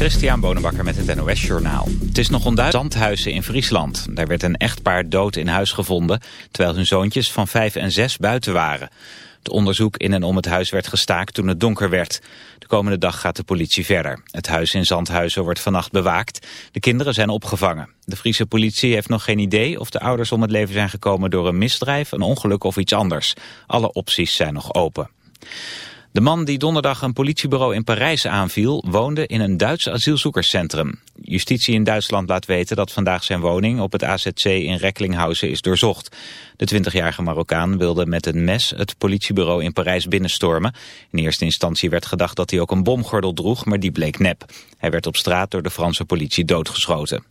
Christian Bonenbakker met het NOS Journaal. Het is nog onduidelijk zandhuizen in Friesland. Daar werd een echtpaar dood in huis gevonden... terwijl hun zoontjes van vijf en zes buiten waren. Het onderzoek in en om het huis werd gestaakt toen het donker werd. De komende dag gaat de politie verder. Het huis in Zandhuizen wordt vannacht bewaakt. De kinderen zijn opgevangen. De Friese politie heeft nog geen idee of de ouders om het leven zijn gekomen... door een misdrijf, een ongeluk of iets anders. Alle opties zijn nog open. De man die donderdag een politiebureau in Parijs aanviel... woonde in een Duits asielzoekerscentrum. Justitie in Duitsland laat weten dat vandaag zijn woning... op het AZC in Recklinghausen is doorzocht. De 20-jarige Marokkaan wilde met een mes het politiebureau in Parijs binnenstormen. In eerste instantie werd gedacht dat hij ook een bomgordel droeg... maar die bleek nep. Hij werd op straat door de Franse politie doodgeschoten.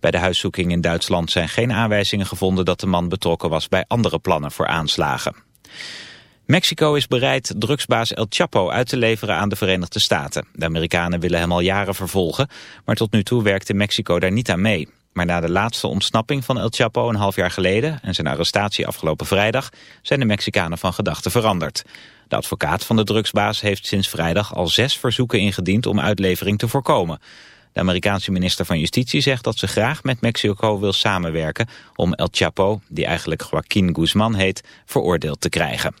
Bij de huiszoeking in Duitsland zijn geen aanwijzingen gevonden... dat de man betrokken was bij andere plannen voor aanslagen. Mexico is bereid drugsbaas El Chapo uit te leveren aan de Verenigde Staten. De Amerikanen willen hem al jaren vervolgen, maar tot nu toe werkte Mexico daar niet aan mee. Maar na de laatste ontsnapping van El Chapo een half jaar geleden en zijn arrestatie afgelopen vrijdag zijn de Mexicanen van gedachten veranderd. De advocaat van de drugsbaas heeft sinds vrijdag al zes verzoeken ingediend om uitlevering te voorkomen. De Amerikaanse minister van Justitie zegt dat ze graag met Mexico wil samenwerken om El Chapo, die eigenlijk Joaquin Guzman heet, veroordeeld te krijgen.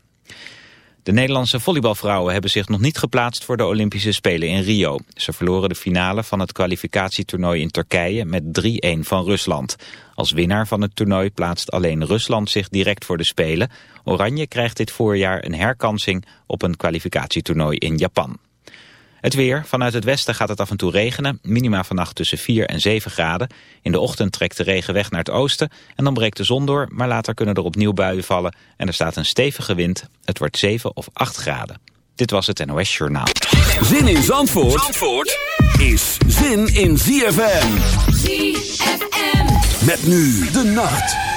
De Nederlandse volleybalvrouwen hebben zich nog niet geplaatst voor de Olympische Spelen in Rio. Ze verloren de finale van het kwalificatietoernooi in Turkije met 3-1 van Rusland. Als winnaar van het toernooi plaatst alleen Rusland zich direct voor de Spelen. Oranje krijgt dit voorjaar een herkansing op een kwalificatietoernooi in Japan. Het weer. Vanuit het westen gaat het af en toe regenen. Minima vannacht tussen 4 en 7 graden. In de ochtend trekt de regen weg naar het oosten. En dan breekt de zon door. Maar later kunnen er opnieuw buien vallen. En er staat een stevige wind. Het wordt 7 of 8 graden. Dit was het NOS Journaal. Zin in Zandvoort, Zandvoort is zin in ZFM. ZFM. Met nu de nacht.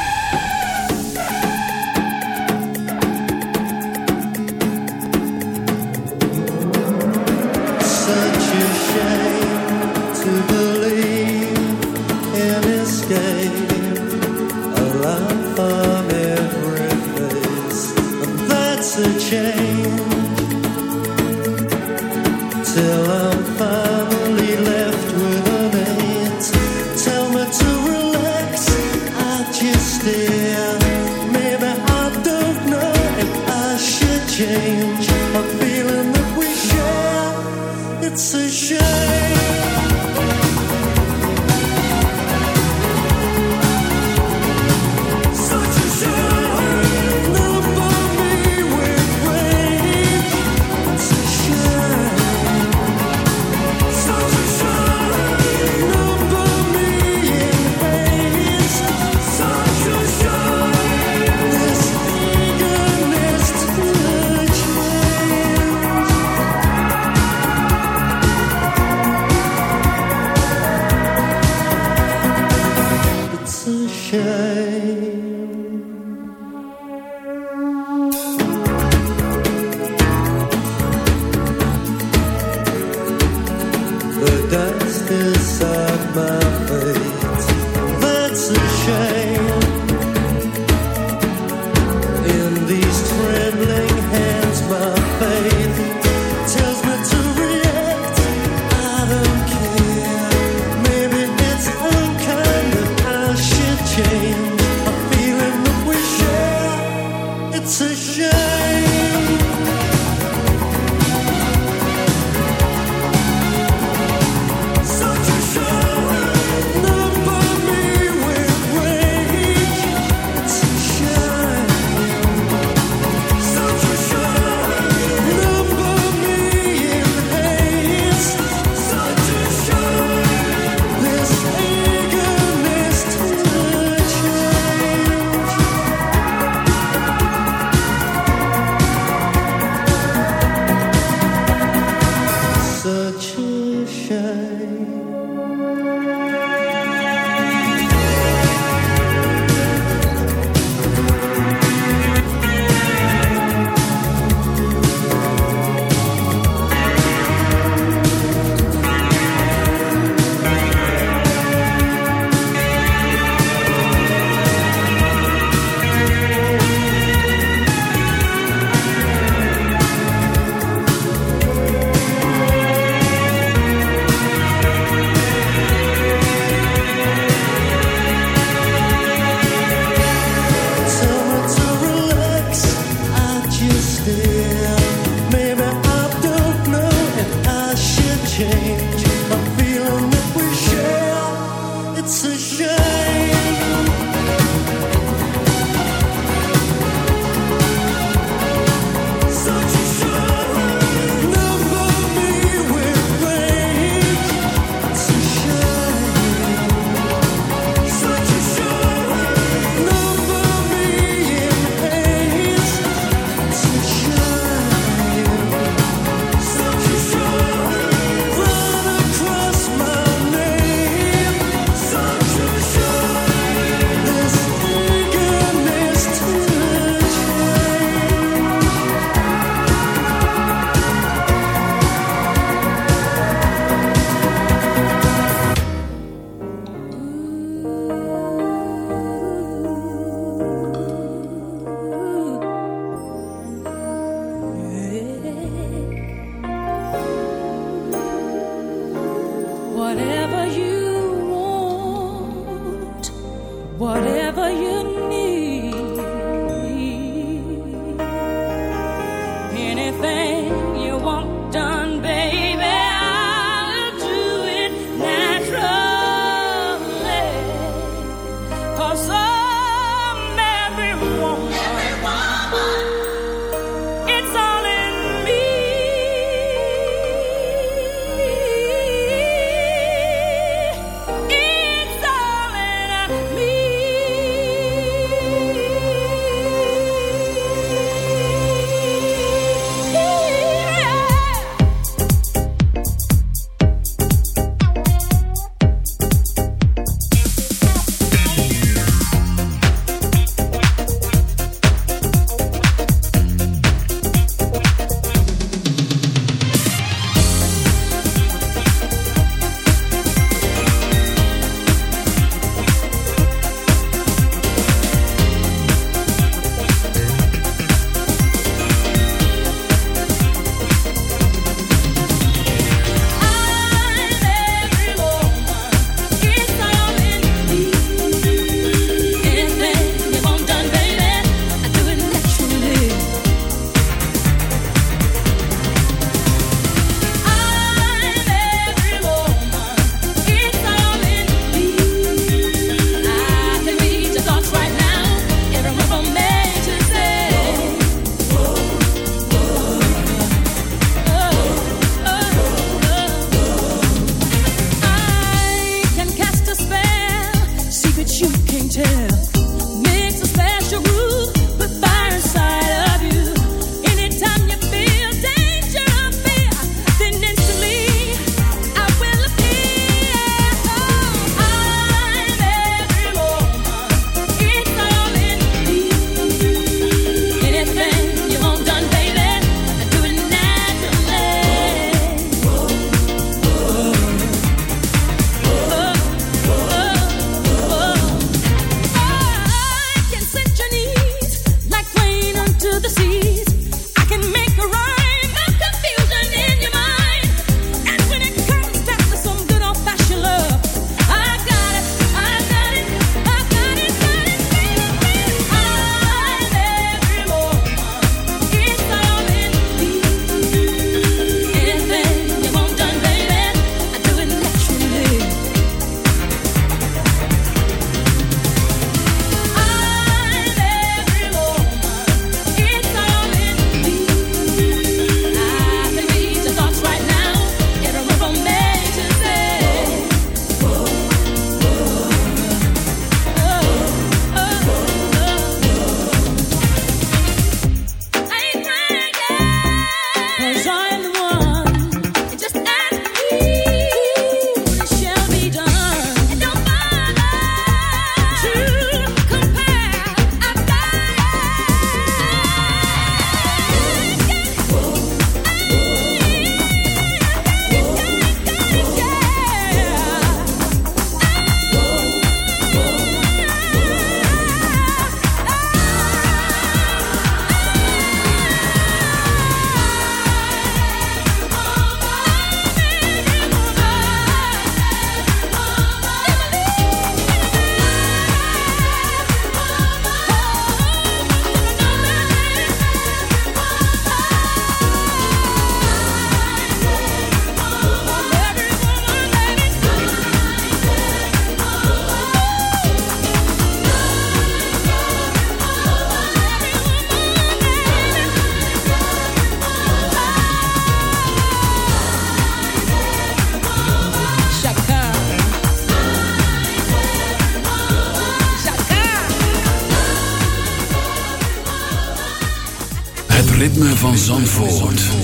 Van Zandvoort.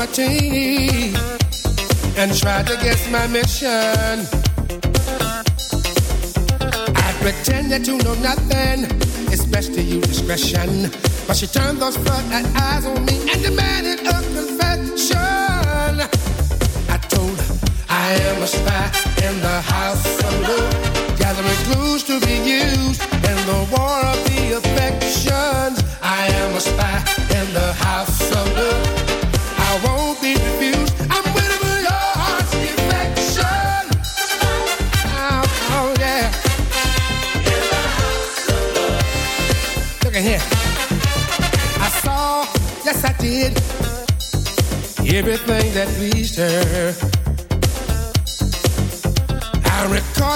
My tea and tried to guess my mission. I pretended to know nothing. It's best to use discretion. But she turned those floodlight eyes on me and demanded a confession. I told her I am a spy in the house of love, to be used in the war of the affections. I am a spy in the house of love. I won't be refused. I'm for your heart's. Oh, oh, yeah. In the house of love. Look at here. I saw, yes I did, everything that pleased her.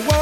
whoa.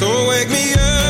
So wake me up